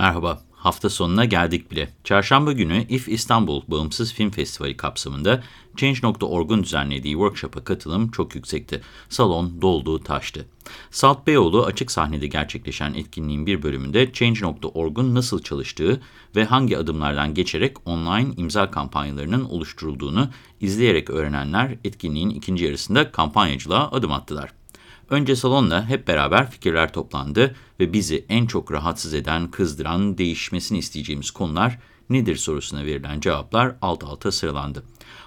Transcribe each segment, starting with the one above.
Merhaba, hafta sonuna geldik bile. Çarşamba günü İF İstanbul Bağımsız Film Festivali kapsamında Change.org'un düzenlediği workshop'a katılım çok yüksekti. Salon doldu, taştı. Salt Beyoğlu açık sahnede gerçekleşen etkinliğin bir bölümünde Change.org'un nasıl çalıştığı ve hangi adımlardan geçerek online imza kampanyalarının oluşturulduğunu izleyerek öğrenenler etkinliğin ikinci yarısında kampanyacılığa adım attılar. Önce salonla hep beraber fikirler toplandı ve bizi en çok rahatsız eden, kızdıran, değişmesini isteyeceğimiz konular nedir sorusuna verilen cevaplar alt alta sıralandı.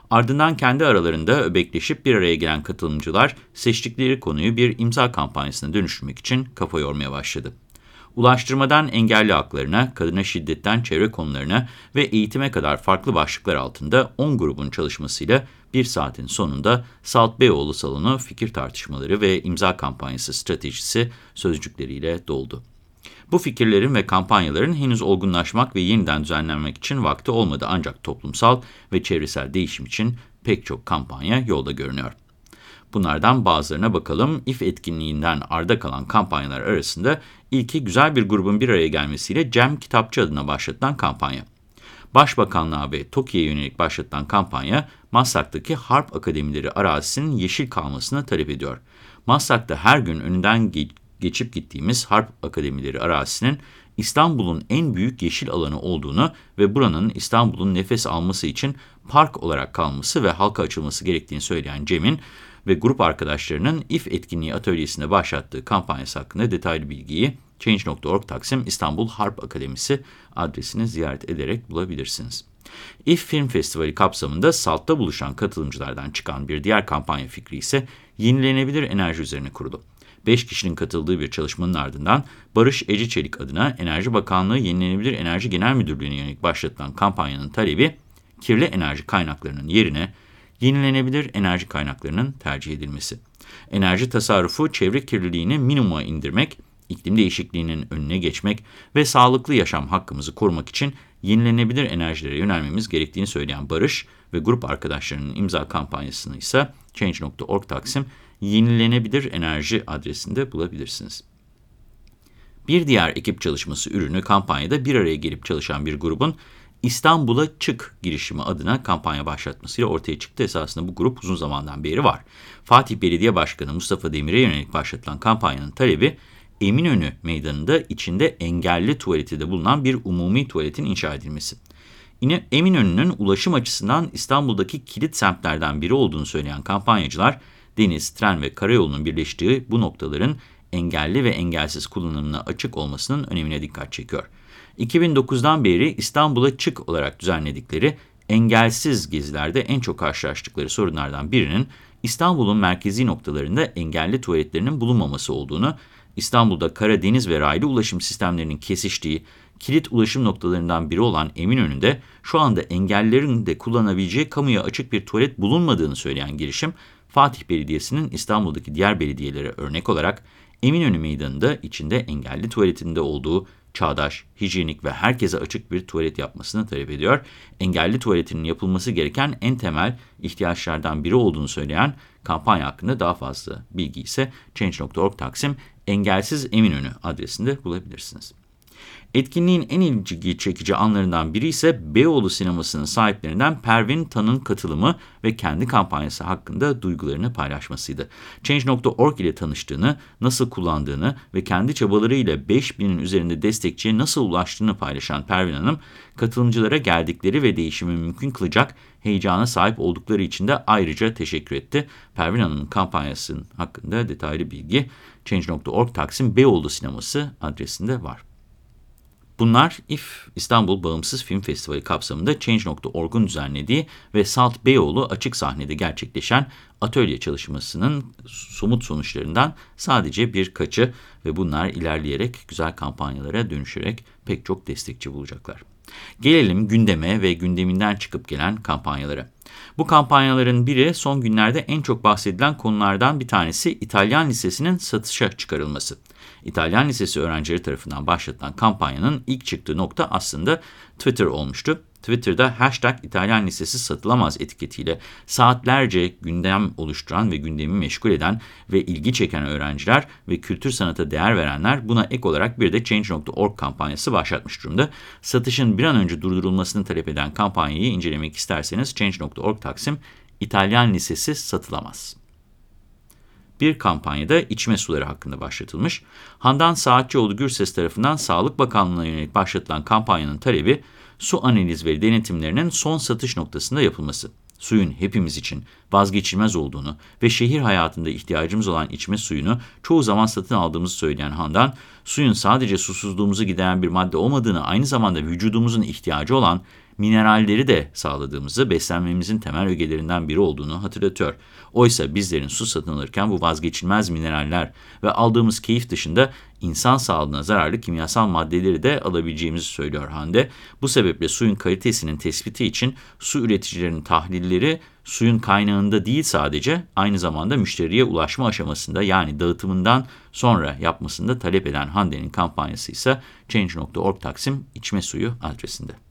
Ardından kendi aralarında öbekleşip bir araya gelen katılımcılar seçtikleri konuyu bir imza kampanyasına dönüştürmek için kafa yormaya başladı. Ulaştırmadan engelli haklarına, kadına şiddetten çevre konularına ve eğitime kadar farklı başlıklar altında 10 grubun çalışmasıyla bir saatin sonunda Salt Beyoğlu salonu fikir tartışmaları ve imza kampanyası stratejisi sözcükleriyle doldu. Bu fikirlerin ve kampanyaların henüz olgunlaşmak ve yeniden düzenlenmek için vakti olmadı ancak toplumsal ve çevresel değişim için pek çok kampanya yolda görünüyor. Bunlardan bazılarına bakalım. İF etkinliğinden arda kalan kampanyalar arasında ilki güzel bir grubun bir araya gelmesiyle Cem Kitapçı adına başlatılan kampanya. Başbakanlığa ve TOKİ'ye yönelik başlatılan kampanya, Maslak'taki Harp Akademileri arazisinin yeşil kalmasını talep ediyor. Maslak'ta her gün önünden ge geçip gittiğimiz Harp Akademileri arazisinin İstanbul'un en büyük yeşil alanı olduğunu ve buranın İstanbul'un nefes alması için park olarak kalması ve halka açılması gerektiğini söyleyen Cem'in ve grup arkadaşlarının İF etkinliği atölyesinde başlattığı kampanyası hakkında detaylı bilgiyi Change.org Taksim İstanbul Harp Akademisi adresini ziyaret ederek bulabilirsiniz. İF Film Festivali kapsamında SALT'ta buluşan katılımcılardan çıkan bir diğer kampanya fikri ise yenilenebilir enerji üzerine kurulu. 5 kişinin katıldığı bir çalışmanın ardından Barış Eci Çelik adına Enerji Bakanlığı Yenilenebilir Enerji Genel Müdürlüğü'ne yönelik başlatılan kampanyanın talebi, kirli enerji kaynaklarının yerine yenilenebilir enerji kaynaklarının tercih edilmesi. Enerji tasarrufu, çevre kirliliğini minimuma indirmek, iklim değişikliğinin önüne geçmek ve sağlıklı yaşam hakkımızı korumak için yenilenebilir enerjilere yönelmemiz gerektiğini söyleyen Barış ve grup arkadaşlarının imza kampanyasını ise Change.org Taksim yenilenebilir enerji adresinde bulabilirsiniz. Bir diğer ekip çalışması ürünü kampanyada bir araya gelip çalışan bir grubun İstanbul'a Çık girişimi adına kampanya başlatmasıyla ortaya çıktı. Esasında bu grup uzun zamandan beri var. Fatih Belediye Başkanı Mustafa Demir'e yönelik başlatılan kampanyanın talebi Eminönü Meydanı'nda içinde engelli tuvaleti de bulunan bir umumi tuvaletin inşa edilmesi. Yine Eminönü'nün ulaşım açısından İstanbul'daki kilit semtlerden biri olduğunu söyleyen kampanyacılar, deniz, tren ve karayolunun birleştiği bu noktaların engelli ve engelsiz kullanımına açık olmasının önemine dikkat çekiyor. 2009'dan beri İstanbul'a çık olarak düzenledikleri engelsiz gezilerde en çok karşılaştıkları sorunlardan birinin İstanbul'un merkezi noktalarında engelli tuvaletlerinin bulunmaması olduğunu, İstanbul'da kara, deniz ve raylı ulaşım sistemlerinin kesiştiği kilit ulaşım noktalarından biri olan Eminönü'nde şu anda engellilerin de kullanabileceği kamuya açık bir tuvalet bulunmadığını söyleyen girişim, Fatih Belediyesi'nin İstanbul'daki diğer belediyelere örnek olarak Eminönü Meydanı'nda içinde engelli tuvaletinde olduğu çağdaş, hijyenik ve herkese açık bir tuvalet yapmasını talep ediyor. Engelli tuvaletinin yapılması gereken en temel ihtiyaçlardan biri olduğunu söyleyen kampanya hakkında daha fazla bilgi ise Change.org Taksim Engelsiz Eminönü adresinde bulabilirsiniz. Etkinliğin en ilgi çekici anlarından biri ise Beyoğlu sinemasının sahiplerinden Pervin Tan'ın katılımı ve kendi kampanyası hakkında duygularını paylaşmasıydı. Change.org ile tanıştığını, nasıl kullandığını ve kendi çabalarıyla 5000'in üzerinde destekçiye nasıl ulaştığını paylaşan Pervin Hanım, katılımcılara geldikleri ve değişimi mümkün kılacak heyecana sahip oldukları için de ayrıca teşekkür etti. Pervin Hanım'ın kampanyasının hakkında detaylı bilgi Change.org Taksim Beyoğlu Sineması adresinde var. Bunlar İF İstanbul Bağımsız Film Festivali kapsamında Change.org'un düzenlediği ve Salt Beyoğlu açık sahnede gerçekleşen atölye çalışmasının somut sonuçlarından sadece birkaçı ve bunlar ilerleyerek güzel kampanyalara dönüşerek pek çok destekçi bulacaklar. Gelelim gündeme ve gündeminden çıkıp gelen kampanyalara. Bu kampanyaların biri son günlerde en çok bahsedilen konulardan bir tanesi İtalyan Lisesi'nin satışa çıkarılması. İtalyan Lisesi öğrencileri tarafından başlatılan kampanyanın ilk çıktığı nokta aslında Twitter olmuştu. Twitter'da hashtag İtalyan Lisesi satılamaz etiketiyle saatlerce gündem oluşturan ve gündemi meşgul eden ve ilgi çeken öğrenciler ve kültür sanata değer verenler buna ek olarak bir de Change.org kampanyası başlatmış durumda. Satışın bir an önce durdurulmasını talep eden kampanyayı incelemek isterseniz Change.org Taksim İtalyan Lisesi satılamaz bir kampanyada içme suları hakkında başlatılmış. Handan Saatçioğlu Gürses tarafından Sağlık Bakanlığı'na yönelik başlatılan kampanyanın talebi su analiz ve denetimlerinin son satış noktasında yapılması. Suyun hepimiz için vazgeçilmez olduğunu ve şehir hayatında ihtiyacımız olan içme suyunu çoğu zaman satın aldığımızı söyleyen Handan, suyun sadece susuzluğumuzu gideren bir madde olmadığını aynı zamanda vücudumuzun ihtiyacı olan mineralleri de sağladığımızı, beslenmemizin temel ögelerinden biri olduğunu hatırlatıyor. Oysa bizlerin su satın alırken bu vazgeçilmez mineraller ve aldığımız keyif dışında insan sağlığına zararlı kimyasal maddeleri de alabileceğimizi söylüyor Hande. Bu sebeple suyun kalitesinin tespiti için su üreticilerinin tahlilleri suyun kaynağında değil sadece aynı zamanda müşteriye ulaşma aşamasında yani dağıtımından sonra yapmasında talep eden Hande'nin kampanyası ise Change.org Taksim içme suyu adresinde.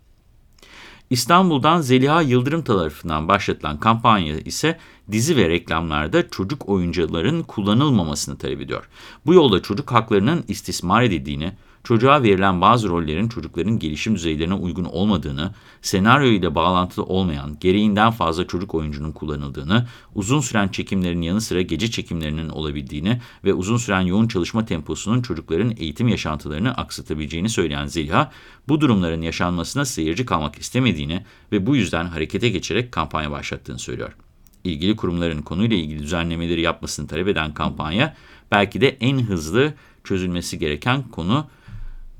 İstanbul'dan Zeliha Yıldırım tarafından başlatılan kampanya ise dizi ve reklamlarda çocuk oyuncuların kullanılmamasını talep ediyor. Bu yolda çocuk haklarının istismar edildiğini, çocuğa verilen bazı rollerin çocukların gelişim düzeylerine uygun olmadığını, senaryo ile bağlantılı olmayan, gereğinden fazla çocuk oyuncunun kullanıldığını, uzun süren çekimlerin yanı sıra gece çekimlerinin olabildiğini ve uzun süren yoğun çalışma temposunun çocukların eğitim yaşantılarını aksatabileceğini söyleyen Zeliha, bu durumların yaşanmasına seyirci kalmak istemediğini ve bu yüzden harekete geçerek kampanya başlattığını söylüyor. İlgili kurumların konuyla ilgili düzenlemeleri yapmasını talep eden kampanya, belki de en hızlı çözülmesi gereken konu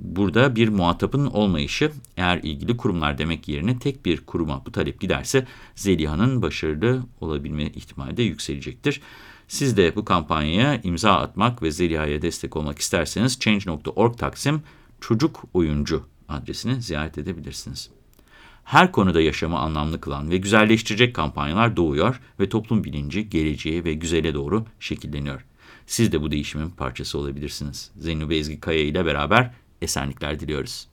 burada bir muhatapın olmayışı, eğer ilgili kurumlar demek yerine tek bir kuruma bu talep giderse Zeliha'nın başarılı olabilme ihtimali de yükselecektir. Siz de bu kampanyaya imza atmak ve Zeliha'ya destek olmak isterseniz Change.org Taksim Çocuk Oyuncu adresini ziyaret edebilirsiniz. Her konuda yaşamı anlamlı kılan ve güzelleştirecek kampanyalar doğuyor ve toplum bilinci geleceğe ve güzele doğru şekilleniyor. Siz de bu değişimin parçası olabilirsiniz. Zeynep Ezgi Kaya ile beraber esenlikler diliyoruz.